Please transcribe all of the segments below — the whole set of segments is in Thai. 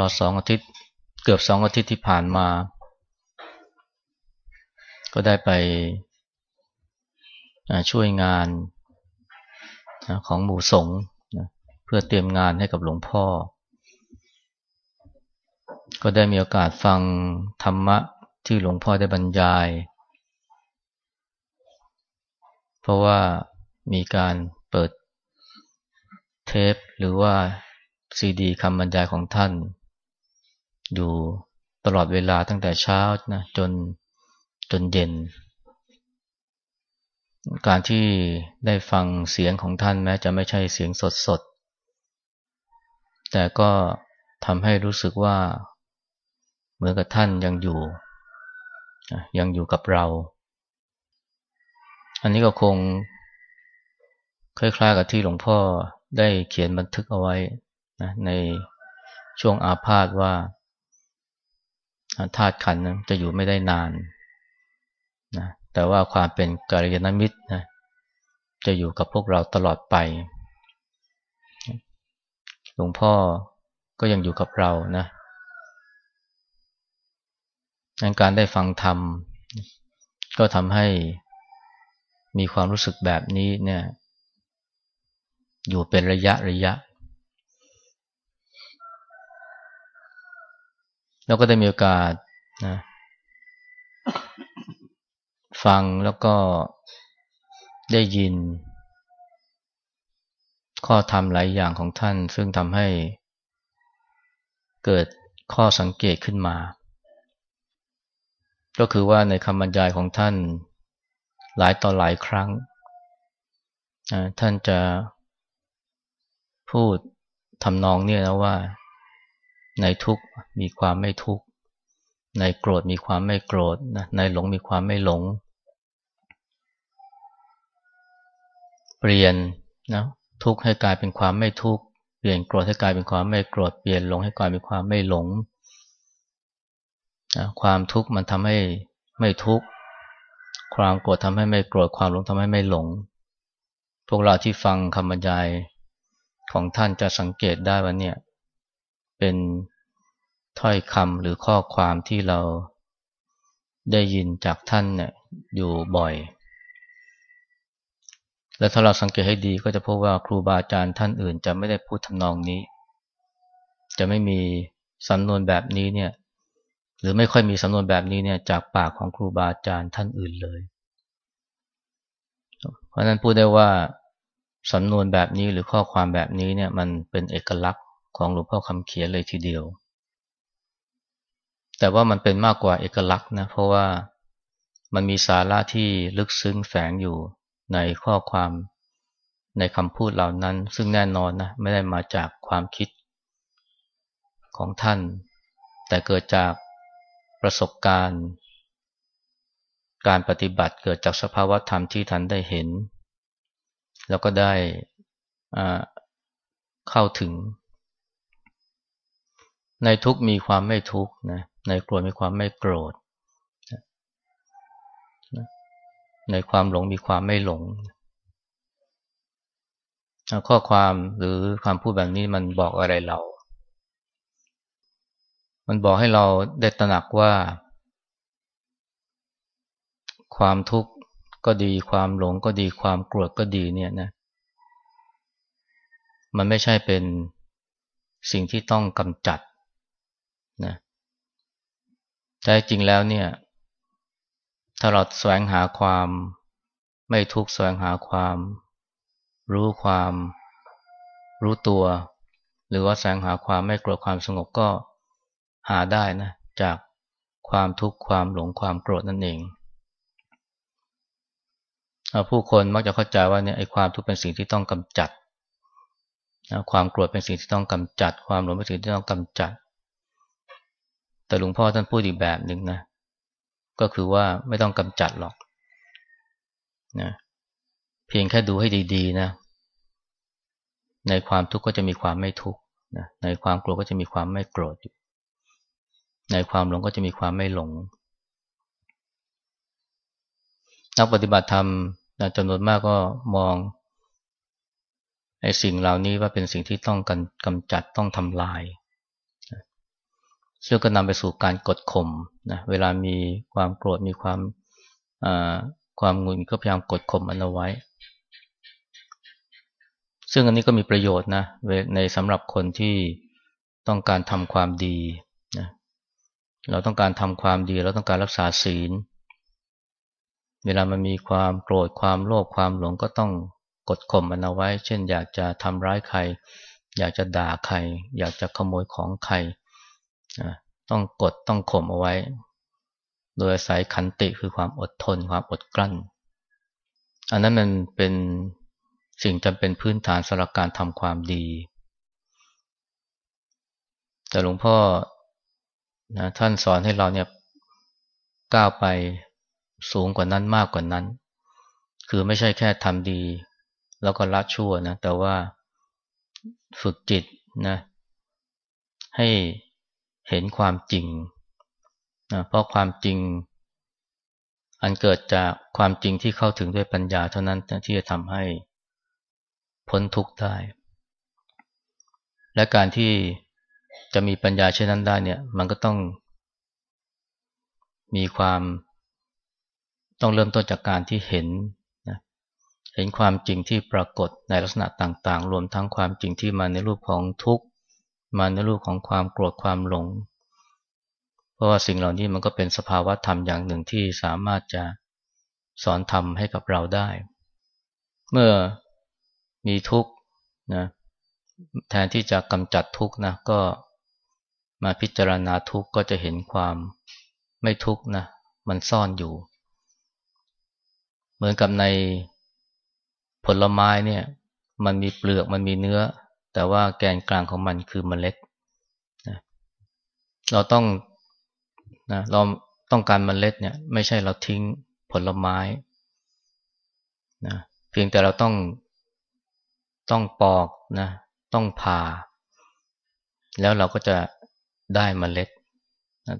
ลอดสองอาทิตย์ เกือบสองอาทิตย์ที่ผ่านมา ก็ได้ไปช่วยงานของหมู่สงฆ์เพื่อเตรียมงานให้กับหลวงพ่อ ก็ได้มีโอกาสฟังธรรมะที่หลวงพ่อได้บรรยาย เพราะว่ามีการเปิดเทปหรือว่าซีดีคำบรรยายของท่าน อยู่ตลอดเวลาตั้งแต่เช้านะจนจนเย็น การที่ได้ฟังเสียงของท่านแม้จะไม่ใช่เสียงสดสดแต่ก็ทำให้รู้สึกว่า เหมือนกับท่านยังอยู่ ยังอยู่กับเรา อันนี้ก็คง คล้ายๆกับที่หลวงพ่อได้เขียนบันทึกเอาไว้นะในช่วงอาพาธว่า ธาตุขันธ์จะอยู่ไม่ได้นานนะแต่ว่าความเป็นกาลยานมิตรนะจะอยู่กับพวกเราตลอดไป หลวงพ่อก็ยังอยู่กับเรานะการได้ฟังธรรม ก็ทำให้มีความรู้สึกแบบนี้เนี่ย อยู่เป็นระยะระยะ แล้วก็ได้มีโอกาสนะฟังแล้วก็ได้ยิน ข้อธรรมหลายอย่างของท่าน ซึ่งทำให้เกิดข้อสังเกตขึ้นมา ก็คือว่าในคำบรรยายของท่านหลายต่อหลายครั้ง ท่านจะพูดทำนองเนี่ยนะว่า ในทุกมีความไม่ทุกในโกรธมีความไม่โกรธนะในหลงมีความไม่หลง เปลี่ยนนะทุกข์ให้กลายเป็นความไม่ทุกข์เปลี่ยนโกรธให้กลายเป็นความไม่โกรธเปลี่ยนหลงให้กลายเป็นความไม่หลงนะความทุกข์มันทำให้ไม่ทุกข์ความโกรธทำให้ไม่โกรธความหลงทำให้ไม่หลง พวกเราที่ฟังคำบรรยายของท่านจะสังเกตได้ว่าเนี่ย เป็นถ้อยคำหรือข้อความที่เราได้ยินจากท่านเนี่ยอยู่บ่อย และถ้าเราสังเกตให้ดีก็จะพบว่าครูบาอาจารย์ท่านอื่น จะไม่ได้พูดทำนองนี้ จะไม่มีสำนวนแบบนี้เนี่ย หรือไม่ค่อยมีสำนวนแบบนี้เนี่ยจากปากของครูบาอาจารย์ท่านอื่นเลย เพราะนั้นพูดได้ว่าสำนวนแบบนี้หรือข้อความแบบนี้เนี่ยมันเป็นเอกลักษณ์ ของหลวงพ่อคำเขียนเลยทีเดียว แต่ว่ามันเป็นมากกว่าเอกลักษณ์นะ เพราะว่ามันมีสาระที่ลึกซึ้งแฝงอยู่ในข้อความในคำพูดเหล่านั้น ซึ่งแน่นอนนะไม่ได้มาจากความคิดของท่าน แต่เกิดจากประสบการณ์ การปฏิบัติเกิดจากสภาวะธรรมที่ท่านได้เห็น แล้วก็ได้เข้าถึง ในทุกมีความไม่ทุกนะในโกรธมีความไม่โกรธ ในความหลงมีความไม่หลง ข้อความหรือความพูดแบบนี้มันบอกอะไรเรา มันบอกให้เราได้ตระหนักว่า ความทุกข์ก็ดีความหลงก็ดีความโกรธก็ดีเนี่ยนะ มันไม่ใช่เป็นสิ่งที่ต้องกำจัด นะแต่จริงแล้วเนี่ย ถ้าเราแสวงหาความไม่ทุกข์แสวงหาความ รู้ความรู้ตัว หรือว่าแสวงหาความไม่โกรธความสงบก็หาได้นะจากความทุกข์ความหลงความโกรธนั่นเองผู้คนมักจะเข้าใจว่าเนี่ยไอ้ความทุกข์เป็นสิ่งที่ต้องกำจัดความโกรธเป็นสิ่งที่ต้องกำจัด ความหลงเป็นสิ่งที่ต้องกำจัด แต่หลวงพ่อท่านพูดอีกแบบหนึ่งนะ ก็คือว่าไม่ต้องกำจัดหรอกนะเพียงแค่ดูให้ดีๆนะ ในความทุกข์ก็จะมีความไม่ทุกข์นะในความโกรธก็จะมีความไม่โกรธอยู่ในความหลงก็จะมีความไม่หลง นักปฏิบัติธรรมจำนวนมากก็มองไอ้สิ่งเหล่านี้ว่าเป็นสิ่งที่ต้องกันกำจัดต้องทำลาย ซึ่งก็นำไปสู่การกดข่มนะเวลามีความโกรธมีความความงุนก็พยายามกดข่มมันเอาไว้ ซึ่งอันนี้ก็มีประโยชน์นะในสำหรับคนที่ต้องการทำความดีนะเราต้องการทำความดี เราต้องการรักษาศีล เวลามันมีความโกรธความโลภความหลงก็ต้องกดข่มมันเอาไว้ เช่น อยากจะทำร้ายใคร อยากจะด่าใคร อยากจะขโมยของใคร ต้องกดต้องข่มเอาไว้ โดยอาศัยขันติคือความอดทนความอดกลั้น อันนั้นมันเป็นสิ่งจำเป็นพื้นฐานสำหรับการทำความดี แต่หลวงพ่อนะท่านสอนให้เราเนี่ยก้าวไปสูงกว่านั้นมากกว่านั้น คือไม่ใช่แค่ทำดี แล้วก็ละชั่วนะ แต่ว่าฝึกจิตนะ ให้ เห็นความจริงนะเพราะความจริง อันเกิดจากความจริงที่เข้าถึงด้วยปัญญาเท่านั้นที่จะทำให้พ้นทุกข์ได้ และการที่จะมีปัญญาเช่นนั้นได้เนี่ย มันก็ต้องมีความต้องเริ่มต้นจากการที่เห็นนะเห็นความจริงที่ปรากฏในลักษณะต่างๆ รวมทั้งความจริงที่มาในรูปของทุกข์ มาในรูปของความโกรธความหลง เพราะว่าสิ่งเหล่านี้มันก็เป็นสภาวะธรรมอย่างหนึ่งที่สามารถจะสอนธรรมให้กับเราได้ เมื่อมีทุกข์นะแทนที่จะกำจัดทุกข์นะก็มาพิจารณาทุกข์ก็จะเห็นความไม่ทุกข์นะมันซ่อนอยู่ เหมือนกับในผลไม้เนี่ย มันมีเปลือกมันมีเนื้อ แต่ว่าแกนกลางของมันคือเมล็ดนะเราต้องนะเราต้องการเมล็ดเนี่ยไม่ใช่เราทิ้งผลไม้นะเพียงแต่เราต้องต้องปอกนะต้องผ่า แล้วเราก็จะได้มเมล็ด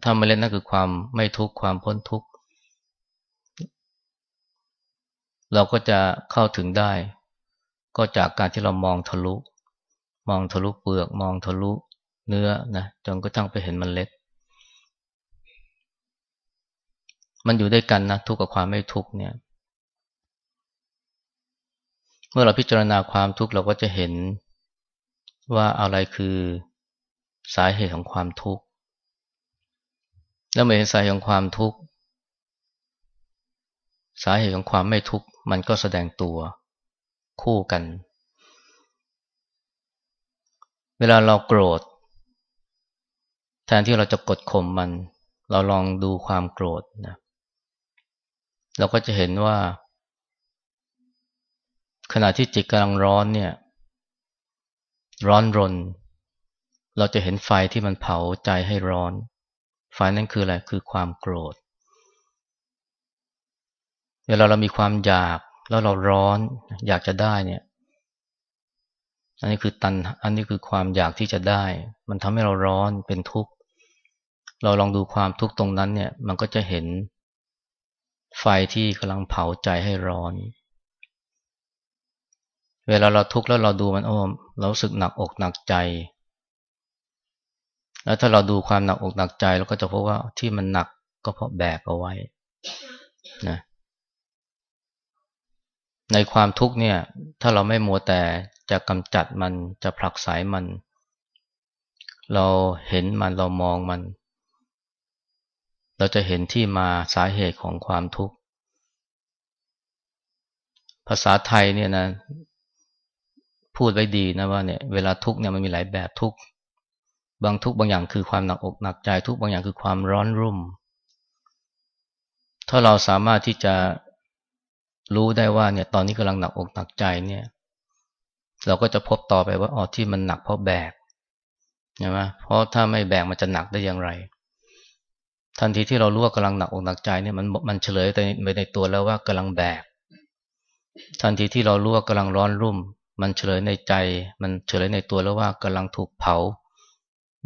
ถ้าเมล็ดนั่นคือความไม่ทุกข์ความพ้นทุกข์เราก็จะเข้าถึงได้ ก็จากการที่เรามองทะลุ มองทะลุเปลือก มองทะลุเนื้อนะจนก็ตั้งไปเห็นมเมล็ดมันอยู่ด้วยกันนะทุกข์กับความไม่ทุกข์เนี่ย เมื่อเราพิจารณาความทุกข์เราก็จะเห็นว่าอะไรคือสาเหตุของความทุกข์ แล้วเมื่อเห็นสาเหตุของความทุกข์ สาเหตุของความไม่ทุกข์ มันก็แสดงตัวคู่กัน เวลาเราโกรธ แทนที่เราจะกดข่มมัน เราลองดูความโกรธนะเราก็จะเห็นว่า ขณะที่จิตกำลังร้อนเนี่ย ร้อนรน เราจะเห็นไฟที่มันเผาใจให้ร้อน ไฟนั่นคืออะไรคือความโกรธ เวลาเรามีความอยากแล้วเราร้อน อยากจะได้เนี่ย อันนี้คือตัน อันนี้คือความอยากที่จะได้ มันทำให้เราร้อนเป็นทุกข์ เราลองดูความทุกข์ตรงนั้นเนี่ย มันก็จะเห็น ไฟที่กำลังเผาใจให้ร้อน เวลาเราทุกข์แล้วเราดูมันโอ้เราสึกหนักอกหนักใจ แล้วถ้าเราดูความหนักอกหนักใจเราก็จะพบว่าที่มันหนักก็เพราะแบกเอาไว้นะในความทุกข์เนี่ย ถ้าเราไม่มัวแต่ จะกำจัดมันจะผลักสายมัน เราเห็นมันเรามองมัน เราจะเห็นที่มาสาเหตุของความทุกข์ ภาษาไทยเนี่ยนะพูดไว้ดีนะว่าเนี่ยเวลาทุกข์เนี่ยมันมีหลายแบบทุกข์บางทุกบางอย่างคือความหนักอกหนักใจทุกบางอย่างคือความร้อนรุ่ม ถ้าเราสามารถที่จะรู้ได้ว่าเนี่ยตอนนี้กำลังหนักอกหนักใจเนี่ย เราก็จะพบต่อไปว่าอ๋อที่มันหนักเพราะแบกใช่ไหมเพราะถ้าไม่แบกมันจะหนักได้อย่างไร ทันทีที่เรารู้ว่ากำลังหนักอกหนักใจเนี่ยมันมันเฉลยไปในตัวแล้วว่ากำลังแบก ทันทีที่เรารู้ว่ากำลังร้อนรุ่ม มันเฉลยในใจ มันเฉลยในตัวแล้วว่ากำลังถูกเผา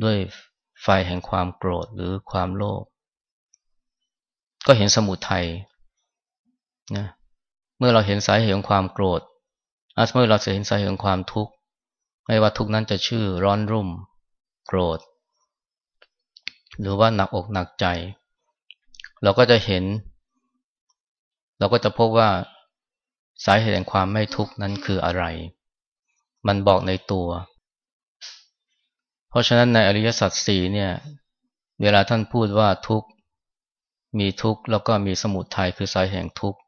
ด้วยไฟแห่งความโกรธหรือความโลภก็เห็นสมุทัยนะเมื่อเราเห็นสาเหตุของความโกรธ อาเมื่อเราจะเห็นสาเหตุของความทุกข์ไม่ว่าทุกนั้นจะชื่อร้อนรุ่ม โกรธ หรือว่าหนักอกหนักใจ เราก็จะเห็น เราก็จะพบว่าสาเหตุแห่งความไม่ทุกข์นั้นคืออะไร มันบอกในตัว เพราะฉะนั้นในอริยสัจสี่เนี่ย เวลาท่านพูดว่าทุกข์ มีทุกข์แล้วก็มีสมุทัยคือสาเหตุแห่งทุกข์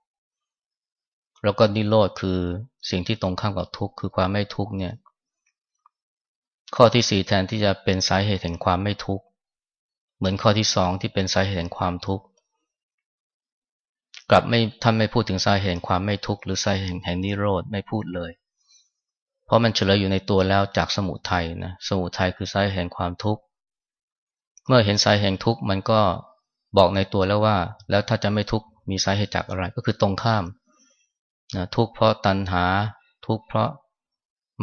แล้วก็นิโรธคือ สิ่งที่ตรงข้ามกับทุกข์คือความไม่ทุกข์เนี่ย ข้อที่สี่แทนที่จะเป็นสาเหตุแห่งความไม่ทุกข์เหมือนข้อที่สองที่เป็นสาเหตุแห่งความทุกข์กลับไม่ท่านไม่พูดถึงสาเหตุแห่งความไม่ทุกข์หรือสาเหตุแห่งนิโรธไม่พูดเลย เพราะมันเฉลยอยู่ในตัวแล้วจากสมุทัยนะสมุทัยคือสาเหตุแห่งความทุกข์เมื่อเห็นสาเหตุแห่งทุกข์มันก็บอกในตัวแล้วว่า แล้วถ้าจะไม่ทุกข์มีสาเหตุจากอะไรก็คือตรงข้าม นะทุกข์เพราะตัณหา ทุกข์เพราะ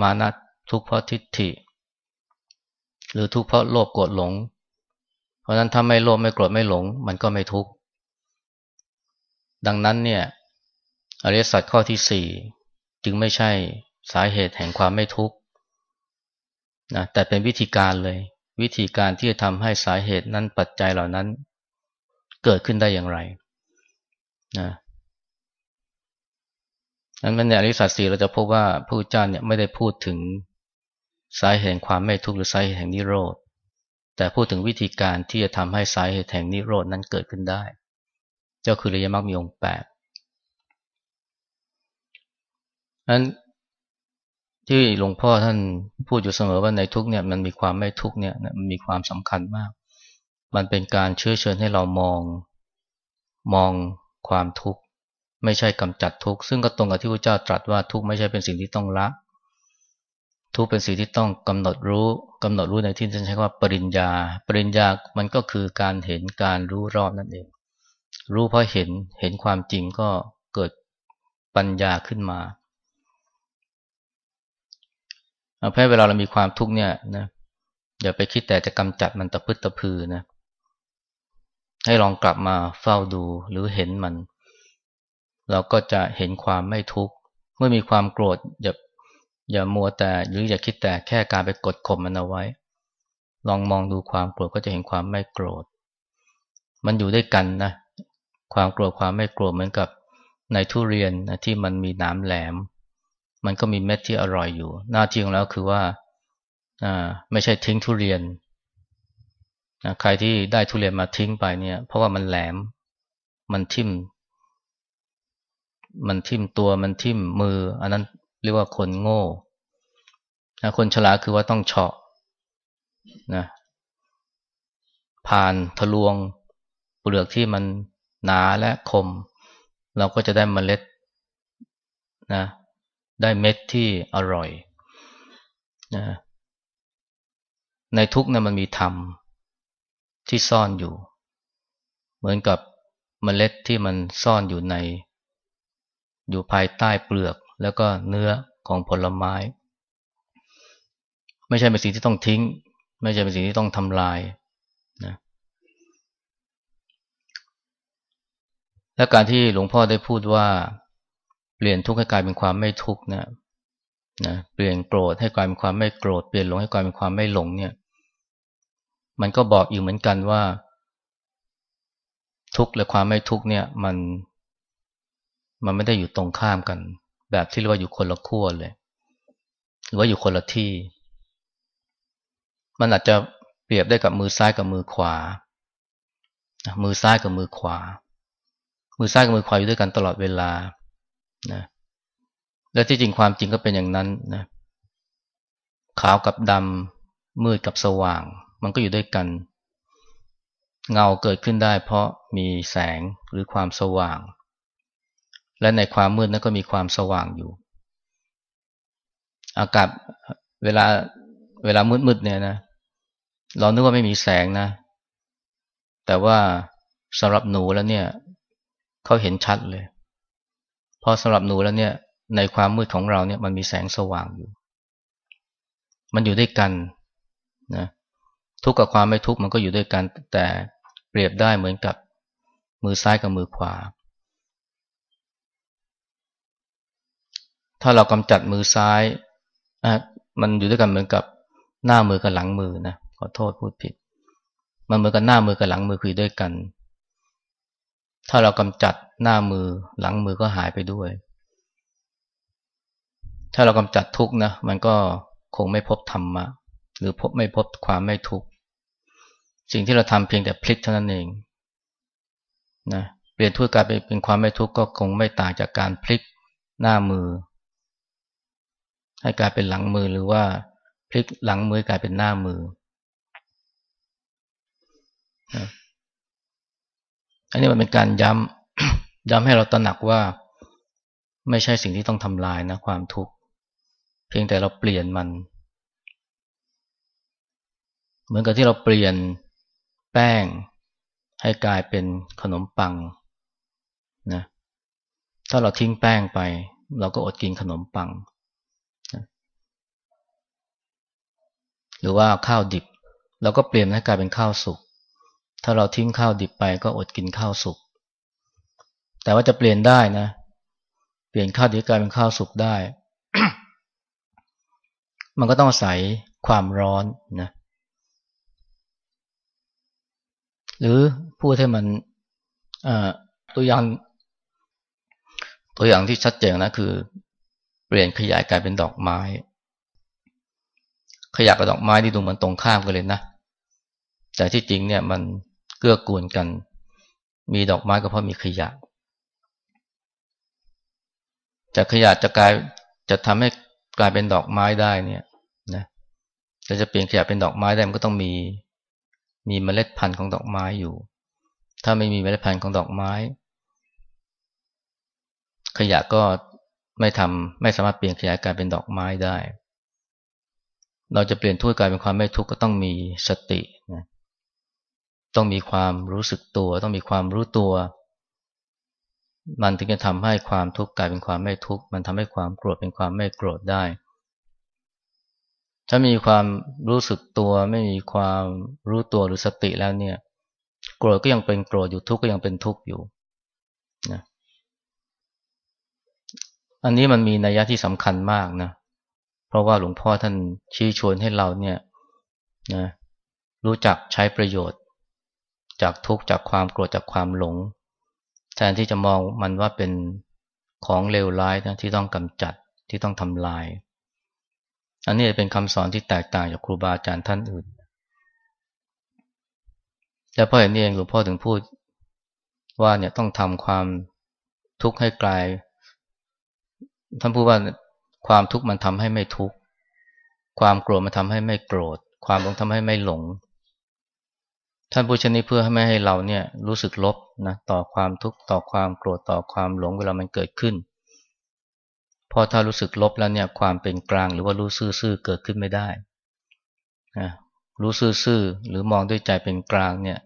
มานะทุกข์เพราะทิฏฐิ หรือทุกข์เพราะโลภโกรธหลง เพราะนั้นถ้าไม่โลภไม่โกรธไม่หลง มันก็ไม่ทุกข์ดังนั้นเนี่ยอริยสัจข้อที่สี่จึงไม่ใช่สาเหตุแห่งความไม่ทุกข์นะแต่เป็นวิธีการเลย วิธีการที่จะทำให้สาเหตุนั้นปัจจัยเหล่านั้น เกิดขึ้นได้อย่างไรนะ นั้นในอริสัจสี่เราจะพบว่าพระพุทธเจ้าเนี่ยไม่ได้พูดถึงสาเหตุแห่งความไม่ทุกข์หรือสาเหตุแห่งนิโรธ แต่พูดถึงวิธีการที่จะทำให้สาเหตุแห่งนิโรธนั้นเกิดขึ้นได้ เจ้าคือระยมรรคมีองค์แปดนั้นที่หลวงพ่อท่านพูดอยู่เสมอว่าในทุกเนี่ยมันมีความไม่ทุกเนี่ยมันมีความสำคัญมาก มันเป็นการเชื้อเชิญให้เรามองมองความทุกข์ ไม่ใช่กำจัดทุกข์ซึ่งก็ตรงกับที่พระเจ้าตรัสว่าทุกข์ไม่ใช่เป็นสิ่งที่ต้องละทุกข์เป็นสิ่งที่ต้องกำหนดรู้กำหนดรู้ในที่ท่านใช้ว่าปริญญา ปริญญามันก็คือการเห็นการรู้รอบนั่นเอง รู้เพราะเห็นเห็นความจริงก็เกิดปัญญาขึ้นมาเพราะเวลาเรามีความทุกข์เนี่ยนะอย่าไปคิดแต่จะกำจัดมันตะพึดตะพือนะ ให้ลองกลับมาเฝ้าดูหรือเห็นมัน เราก็จะเห็นความไม่ทุกข์เมื่อมีความโกรธอย่าอย่ามัวแต่หรืออย่าคิดแต่แค่การไปกดข่มมันเอาไว้ ลองมองดูความโกรธก็จะเห็นความไม่โกรธ มันอยู่ด้วยกันนะ ความโกรธความไม่โกรธเหมือนกับในทุเรียนนะที่มันมีน้ำแหลม มันก็มีเม็ดที่อร่อยอยู่ หน้าที่ของเราคือว่าไม่ใช่ทิ้งทุเรียนนะใครที่ได้ทุเรียนมาทิ้งไปเนี่ย เพราะว่ามันแหลม มันทิ่ม มันทิ่มตัวมันทิ่มมือ อันนั้นเรียกว่าคนโง่นะคนฉลาดคือว่าต้องเฉาะนะผ่านทะลวงเปลือกที่มันหนาและคม เราก็จะได้มเมล็ดนะได้เม็ดที่อร่อยนะในทุกนะมันมีธรรมที่ซ่อนอยู่ เหมือนกับมเมล็ดที่มันซ่อนอยู่ใน อยู่ภายใต้เปลือกแล้วก็เนื้อของผลไม้ ไม่ใช่เป็นสิ่งที่ต้องทิ้ง ไม่ใช่เป็นสิ่งที่ต้องทำลายนะและการที่หลวงพ่อได้พูดว่า เปลี่ยนทุกข์ให้กลายเป็นความไม่ทุกข์นะนะเปลี่ยนโกรธให้กลายเป็นความไม่โกรธเปลี่ยนหลงให้กลายเป็นความไม่หลงเนี่ย มันก็บอกอยู่เหมือนกันว่า ทุกข์และความไม่ทุกข์เนี่ย มัน มันไม่ได้อยู่ตรงข้ามกัน แบบที่เรียกว่าอยู่คนละขั้วเลย หรือว่าอยู่คนละที่ มันอาจจะเปรียบได้กับมือซ้ายกับมือขวา มือซ้ายกับมือขวา มือซ้ายกับมือขวาอยู่ด้วยกันตลอดเวลานะและที่จริงความจริงก็เป็นอย่างนั้นนะขาวกับดำมืดกับสว่าง มันก็อยู่ด้วยกัน เงาเกิดขึ้นได้เพราะมีแสงหรือความสว่าง และในความมืดนั้นก็มีความสว่างอยู่ อากาศเวลาเวลามืดๆเนี่ยนะ เรานึกว่าไม่มีแสงนะ แต่ว่าสำหรับหนูแล้วเนี่ยเขาเห็นชัดเลยพอสำหรับหนูแล้วเนี่ย ในความมืดของเราเนี่ยมันมีแสงสว่างอยู่ มันอยู่ด้วยกันนะทุกข์กับความไม่ทุกข์มันก็อยู่ด้วยกัน แต่เปรียบได้เหมือนกับมือซ้ายกับมือขวา ถ้าเรากำจัดมือซ้ายอะมันอยู่ด้วยกันเหมือนกับหน้ามือกับหลังมือนะขอโทษพูดผิด มันเหมือนกับหน้ามือกับหลังมือคือด้วยกัน ถ้าเรากำจัดหน้ามือหลังมือก็หายไปด้วย ถ้าเรากำจัดทุกข์นะ มันก็คงไม่พบธรรมะหรือพบไม่พบความไม่ทุกข์สิ่งที่เราทำเพียงแต่พลิกเท่านั้นเองนะเปลี่ยนทุกข์กลายเป็นความไม่ทุกข์ก็คงไม่ต่างจากการพลิกหน้ามือ ให้กลายเป็นหลังมือหรือว่าพลิกหลังมือกลายเป็นหน้ามืออันนี้มันเป็นการย้ำย้ำให้เราตระหนักว่า ไม่ใช่สิ่งที่ต้องทำลายนะความทุกข์ เพียงแต่เราเปลี่ยนมัน เหมือนกับที่เราเปลี่ยนแป้ง ให้กลายเป็นขนมปังนะถ้าเราทิ้งแป้งไป เราก็อดกินขนมปังนะ หรือว่าข้าวดิบเราก็เปลี่ยนให้กลายเป็นข้าวสุก ถ้าเราทิ้งข้าวดิบไปก็อดกินข้าวสุก แต่ว่าจะเปลี่ยนได้นะ เปลี่ยนข้าวดิบกลายเป็นข้าวสุกได้ มันก็ต้องอาศัยความร้อนนะ หรือพูดให้มันตัวอย่าง ตัวอย่างที่ชัดเจนนะคือ เปลี่ยนขยายกลายเป็นดอกไม้ ขยะกับดอกไม้ที่ดูเหมือนตรงข้ามกันเลยนะ แต่ที่จริงเนี่ยมันเกื้อกูลกัน มีดอกไม้ก็เพราะมีขยะ จากขยะจะกลายจะทำให้กลายเป็นดอกไม้ได้เนี่ยนะจะจะเปลี่ยนขยะเป็นดอกไม้ได้มันก็ต้องมีมีเมล็ดพันธุ์ของดอกไม้อยู่ ถ้าไม่มีเมล็ดพันธุ์ของดอกไม้ ขยะก็ไม่ทำไม่สามารถเปลี่ยนขยะกลายเป็นดอกไม้ได้ เราจะเปลี่ยนทุกข์กลายเป็นความไม่ทุกข์ก็ต้องมีสตินะต้องมีความรู้สึกตัว ต้องมีความรู้ตัว มันถึงจะทำให้ความทุกข์กลายเป็นความไม่ทุกข์มันทำให้ความโกรธเป็นความไม่โกรธได้ ถ้ามีความรู้สึกตัวไม่มีความรู้ตัวหรือสติแล้วเนี่ย โกรธก็ยังเป็นโกรธอยู่ทุกข์ก็ยังเป็นทุกข์อยู่นะอันนี้มันมีนัยยะที่สำคัญมากนะเพราะว่าหลวงพ่อท่านชี้ชวนให้เราเนี่ยนะรู้จักใช้ประโยชน์ จากทุกข์จากความโกรธจากความหลง แทนที่จะมองมันว่าเป็นของเลวร้ายนะที่ต้องกำจัดที่ต้องทำลาย อันนี้เป็นคำสอนที่แตกต่างจากครูบาอาจารย์ท่านอื่นและเพราะเหตุนี้เองหลวงพ่อถึงพูดว่าเนี่ยต้องทำความทุกข์ให้กลายท่านพูดว่า ความทุกข์มันทำให้ไม่ทุกข์ ความโกรธมันทำให้ไม่โกรธ ความหลงทำให้ไม่หลง ท่านพูดชนี้เพื่อให้ไม่ให้เราเนี่ยรู้สึกลบนะต่อความทุกข์ต่อความโกรธต่อความหลงเวลามันเกิดขึ้นพราะถ้ารู้สึกลบแล้วเนี่ยความเป็นกลางหรือว่ารู้ซื่อๆเกิดขึ้นไม่ได้นะรู้ซื่อๆหรือมองด้วยใจเป็นกลางเนี่ย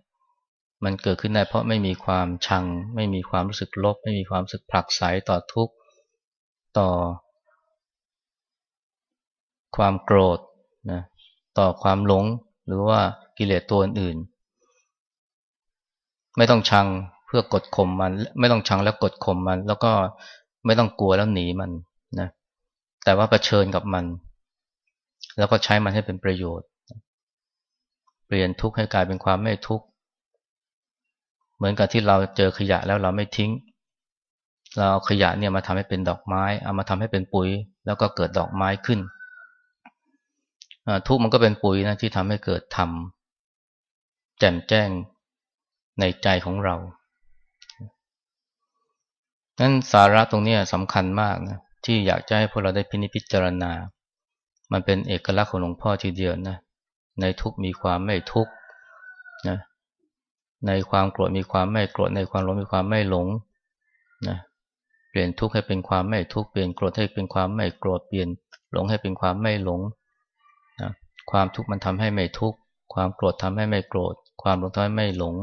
มันเกิดขึ้นได้เพราะไม่มีความชัง ไม่มีความรู้สึกลบ ไม่มีความรู้สึกผลักไสต่อทุกข์ต่อ ความโกรธนะต่อความหลงหรือว่ากิเลสตัวอื่น ไม่ต้องชังเพื่อกดข่มมัน ไม่ต้องชังแล้วกดข่มมัน แล้วก็ไม่ต้องกลัวแล้วหนีมันนะแต่ว่าเผชิญกับมัน แล้วก็ใช้มันให้เป็นประโยชน์ เปลี่ยนทุกข์ให้กลายเป็นความไม่ทุกข์เหมือนกับที่เราเจอขยะแล้วเราไม่ทิ้ง เราเอาขยะเนี่ยมาทำให้เป็นดอกไม้ เอามาทำให้เป็นปุ๋ย แล้วก็เกิดดอกไม้ขึ้น ทุกมันก็เป็นปุ๋ยนะที่ทำให้เกิดธรรมแจ่มแจ้งในใจของเรานั้นสาระตรงนี้สำคัญมากนะที่อยากจะให้พวกเราได้พินิจพิจารณา มันเป็นเอกลักษณ์ของหลวงพ่อทีเดียวนะในทุกมีความไม่ทุกนะในความโกรธมีความไม่โกรธในความหลงมีความไม่หลงนะเปลี่ยนทุกข์ให้เป็นความไม่ทุกข์เปลี่ยนโกรธให้เป็นความไม่โกรธเปลี่ยนหลงให้เป็นความไม่หลง นะความทุกข์มันทำให้ไม่ทุกข์ความโกรธทำให้ไม่โกรธ ความหลงทำให้ไม่หลง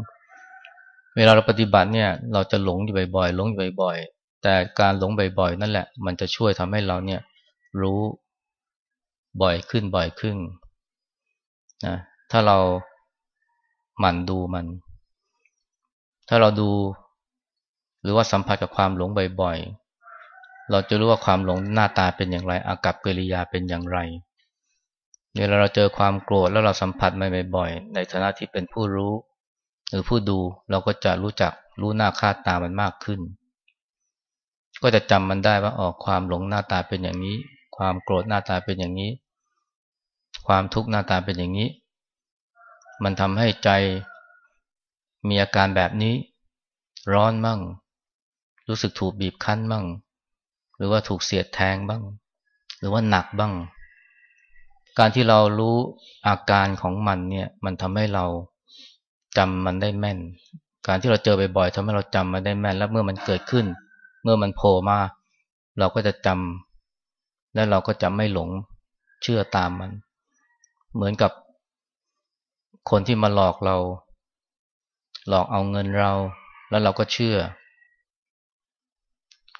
เวลาเราปฏิบัติเนี่ย เราจะหลงอยู่บ่อยๆหลงอยู่บ่อยๆแต่การหลงบ่อยๆนั่นแหละ มันจะช่วยทำให้เราเนี่ยรู้บ่อยขึ้นบ่อยขึ้นนะถ้าเราหมั่นดูมัน ถ้าเราดู หรือว่าสัมผัสกับความหลงบ่อยๆเราจะรู้ว่าความหลงหน้าตาเป็นอย่างไร อากับกิริยาเป็นอย่างไร เวลาเราเจอความโกรธแล้วเราสัมผัสมันบ่อยๆ ในฐานะที่เป็นผู้รู้ หรือผู้ดูเราก็จะรู้จักรู้หน้าค่าตามันมากขึ้น ก็จะจำมันได้ว่าออกความหลงหน้าตาเป็นอย่างนี้ ความโกรธหน้าตาเป็นอย่างนี้ ความทุกข์หน้าตาเป็นอย่างนี้ มันทำให้ใจมีอาการแบบนี้ ร้อนมั่ง รู้สึกถูกบีบคั้นมั่งหรือว่าถูกเสียดแทงบ้าง หรือว่าหนักบ้าง การที่เรารู้อาการของมันเนี่ย มันทำให้เราจำมันได้แม่น การที่เราเจอบ่อยๆทำให้เราจำมันได้แม่น แล้วเมื่อมันเกิดขึ้น เมื่อมันโผล่มา เราก็จะจำและเราก็จะไม่หลงเชื่อตามมัน เหมือนกับคนที่มาหลอกเรา หลอกเอาเงินเรา แล้วเราก็เชื่อ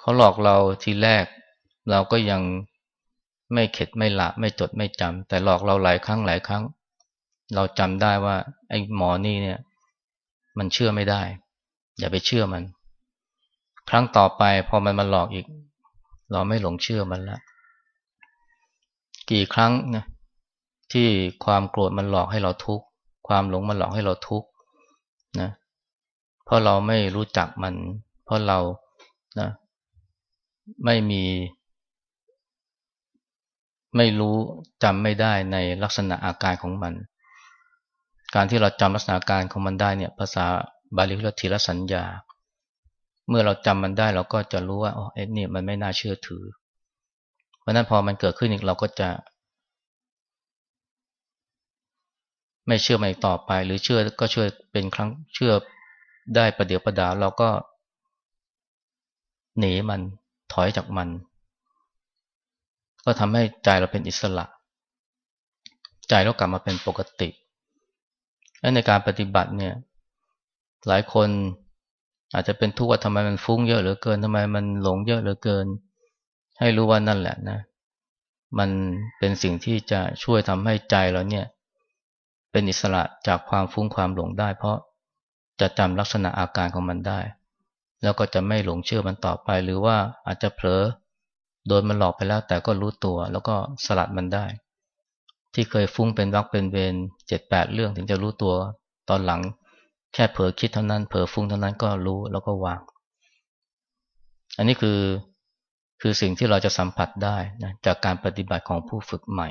เขาหลอกเราทีแรก เราก็ยัง ไม่เข็ดไม่ละไม่จดไม่จำแต่หลอกเราหลายครั้งหลายครั้ง เราจำได้ว่า ไอ้หมอนี่เนี่ย มันเชื่อไม่ได้ อย่าไปเชื่อมัน ครั้งต่อไปพอมันมาหลอกอีก เราไม่หลงเชื่อมันล้วกี่ครั้งนะที่ความโกรธมันหลอกให้เราทุกข์ความหลงมันหลอกให้เราทุกข์นะเพราะเราไม่รู้จักมัน เพราะเรานะไม่มี ไม่รู้จำไม่ได้ในลักษณะอาการของมัน การที่เราจำลักษณะอาการของมันได้เนี่ยภาษาบาลีเรียกทีละสัญญา เมื่อเราจำมันได้เราก็จะรู้ว่าอ๋อเอ็นี่มันไม่น่าเชื่อถือ เพราะนั้นพอมันเกิดขึ้นอีกเราก็จะ ไม่เชื่อมันอีกต่อไป หรือเชื่อก็เชื่อเป็นครั้งเชื่อได้ประเดี๋ยวประดาเราก็ หนีมันถอยจากมัน ก็ทำให้ใจเราเป็นอิสระ ใจเรากลับมาเป็นปกติ และในการปฏิบัติเนี่ย หลายคนอาจจะเป็นทุกข์ว่าทำไมมันฟุ้งเยอะเหลือเกินทำไมมันหลงเยอะเหลือเกิน ให้รู้ว่านั่นแหละนะ มันเป็นสิ่งที่จะช่วยทำให้ใจเราเนี่ย เป็นอิสระจากความฟุ้งความหลงได้ เพราะจะจำลักษณะอาการของมันได้ แล้วก็จะไม่หลงเชื่อมันต่อไป หรือว่าอาจจะเผลอ โดนมันหลอกไปแล้วแต่ก็รู้ตัวแล้วก็สลัดมันได้ ที่เคยฟุ้งเป็นวักเป็นเวรเจ็ดแปดเรื่องถึงจะรู้ตัว ตอนหลังแค่เผลอคิดเท่านั้นเผลอฟุ้งเท่านั้นก็รู้แล้วก็วาง อันนี้คือคือสิ่งที่เราจะสัมผัสได้นะจากการปฏิบัติของผู้ฝึกใหม่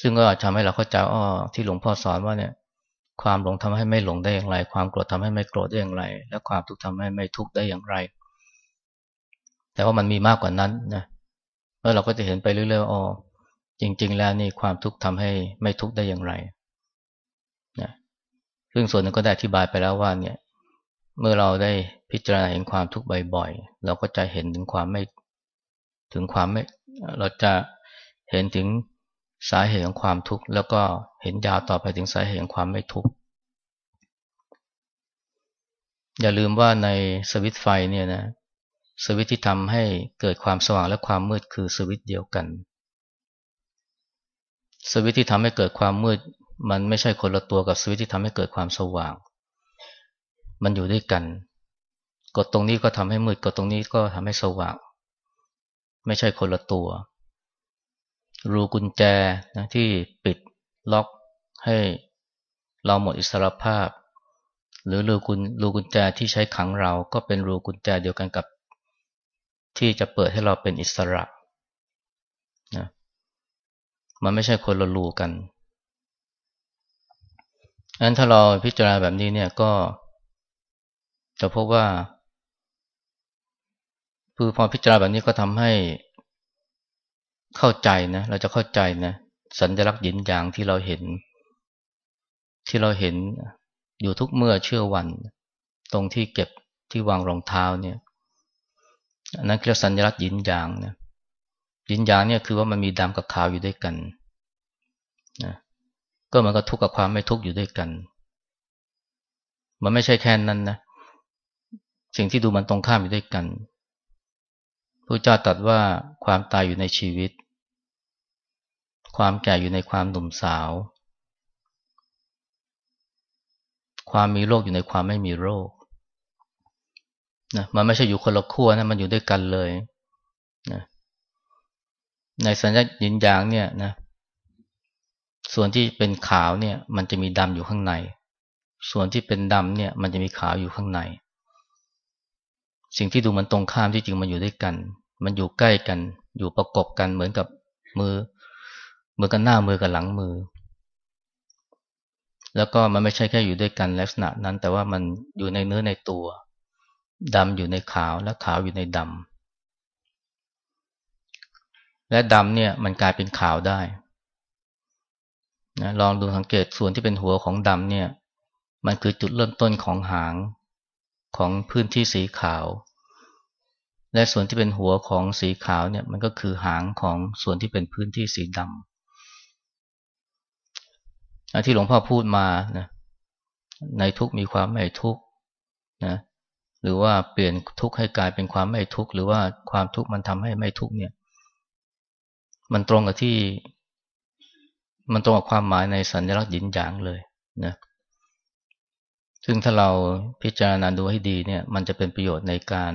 ซึ่งก็ทำให้เราเข้าใจอ้อที่หลวงพ่อสอนว่าเนี่ยความหลงทำให้ไม่หลงได้อย่างไร ความโกรธทำให้ไม่โกรธได้อย่างไร และความทุกข์ทำให้ไม่ทุกข์ได้อย่างไร แต่ว่ามันมีมากกว่านั้นนะแล้วเราก็จะเห็นไปเรื่อยๆอ๋อจริง ๆ แล้วนี่ความทุกข์ทำให้ไม่ทุกข์ได้อย่างไรนะซึ่งส่วนนึงก็ได้อธิบายไปแล้วว่าเนี่ย เมื่อเราได้พิจารณาเห็นความทุกข์บ่อยๆ เราก็จะเห็นถึงความไม่ ถึงความไม่ เราจะเห็นถึงสาเหตุของความทุกข์แล้วก็เห็นยาวต่อไปถึงสาเหตุของความไม่ทุกข์อย่าลืมว่าในสวิตไฟเนี่ยนะ สวิตที่ทำให้เกิดความสว่างและความมืดคือสวิตเดียวกัน สวิตที่ทำให้เกิดความมืด มันไม่ใช่คนละตัวกับสวิตที่ทำให้เกิดความสว่าง มันอยู่ด้วยกัน กดตรงนี้ก็ทำให้มืด กดตรงนี้ก็ทำให้สว่าง ไม่ใช่คนละตัว รูกุญแจนะที่ปิดล็อกให้เราหมดอิสรภาพ หรือรูกุญรูกุญแจที่ใช้ขังเราก็เป็นรูกุญแจเดียวกันกับ ที่จะเปิดให้เราเป็นอิสระนะมันไม่ใช่คนละรูกันอันถ้าเราพิจารณาแบบนี้เนี่ยก็จะพบว่าคือพอพิจารณาแบบนี้ก็ทำให้เข้าใจนะเราจะเข้าใจนะสัญลักษณ์หยินอย่างที่เราเห็น ที่เราเห็นอยู่ทุกเมื่อเชื่อวัน ตรงที่เก็บที่วางรองเท้าเนี่ย อันนั้นเรียกสัญลักษณ์ยินยางนะยินยางเนี่ยคือว่ามันมีดำกับขาวอยู่ด้วยกันนะก็มันก็ทุกข์กับความไม่ทุกข์อยู่ด้วยกัน มันไม่ใช่แค่นั้นนะสิ่งที่ดูมันตรงข้ามอยู่ด้วยกันพระเจ้าตรัสว่าความตายอยู่ในชีวิต ความแก่อยู่ในความหนุ่มสาว ความมีโรคอยู่ในความไม่มีโรค นะมันไม่ใช่อยู่คนละขั้วนะมันอยู่ด้วยกันเลยนะในสัญญายินยางเนี่ยนะส่วนที่เป็นขาวเนี่ย มันจะมีดำอยู่ข้างใน ส่วนที่เป็นดำเนี่ย มันจะมีขาวอยู่ข้างใน สิ่งที่ดูมันตรงข้ามที่จริงมันอยู่ด้วยกัน มันอยู่ใกล้กัน อยู่ประกบกันเหมือนกับมือมือกันหน้ามือกับหลังมือ แล้วก็มันไม่ใช่แค่อยู่ด้วยกันลักษณะนั้น แต่ว่ามันอยู่ในเนื้อในตัว ดำอยู่ในขาวและขาวอยู่ในดำและดำเนี่ยมันกลายเป็นขาวได้นะลองดูสังเกตส่วนที่เป็นหัวของดำเนี่ย มันคือจุดเริ่มต้นของหางของพื้นที่สีขาว และส่วนที่เป็นหัวของสีขาวเนี่ย มันก็คือหางของส่วนที่เป็นพื้นที่สีดำที่หลวงพ่อพูดมานะในทุกมีความไม่ทุกนะ หรือว่าเปลี่ยนทุกข์ให้กลายเป็นความไม่ทุกข์หรือว่าความทุกข์มันทำให้ไม่ทุกข์เนี่ย มันตรงกับที่ มันตรงกับความหมายในสัญลักษณ์หยินหยางเลยนะซึ่งถ้าเราพิจารณาดูให้ดีเนี่ย มันจะเป็นประโยชน์ในการ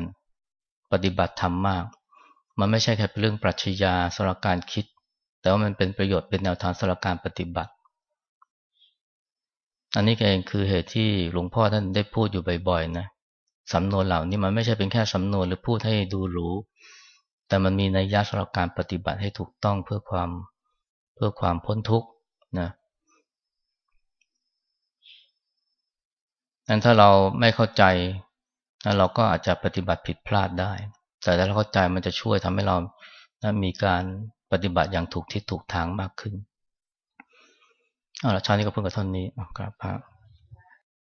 ปฏิบัติธรรมมาก มันไม่ใช่แค่เป็นเรื่องปรัชญาสำหรับการคิด แต่ว่ามันเป็นประโยชน์เป็นแนวทางสำหรับการปฏิบัติ อันนี้เองคือเหตุที่หลวงพ่อท่านได้พูดอยู่บ่อยๆนะ สำนวนเหล่านี้มันไม่ใช่เป็นแค่สำนวนหรือพูดให้ดูรู้ แต่มันมีในยะสำหรับการปฏิบัติให้ถูกต้องเพื่อความเพื่อความพ้นทุกข์นะนั้นถ้าเราไม่เข้าใจเราก็อาจจะปฏิบัติผิดพลาดได้ แต่ถ้าเราเข้าใจมันจะช่วยทำให้เรานะมีการปฏิบัติอย่างถูกทิศถูกทางมากขึ้นเอาละชาตินี้ก็เพิ่งกับท่านนี้กราบพระ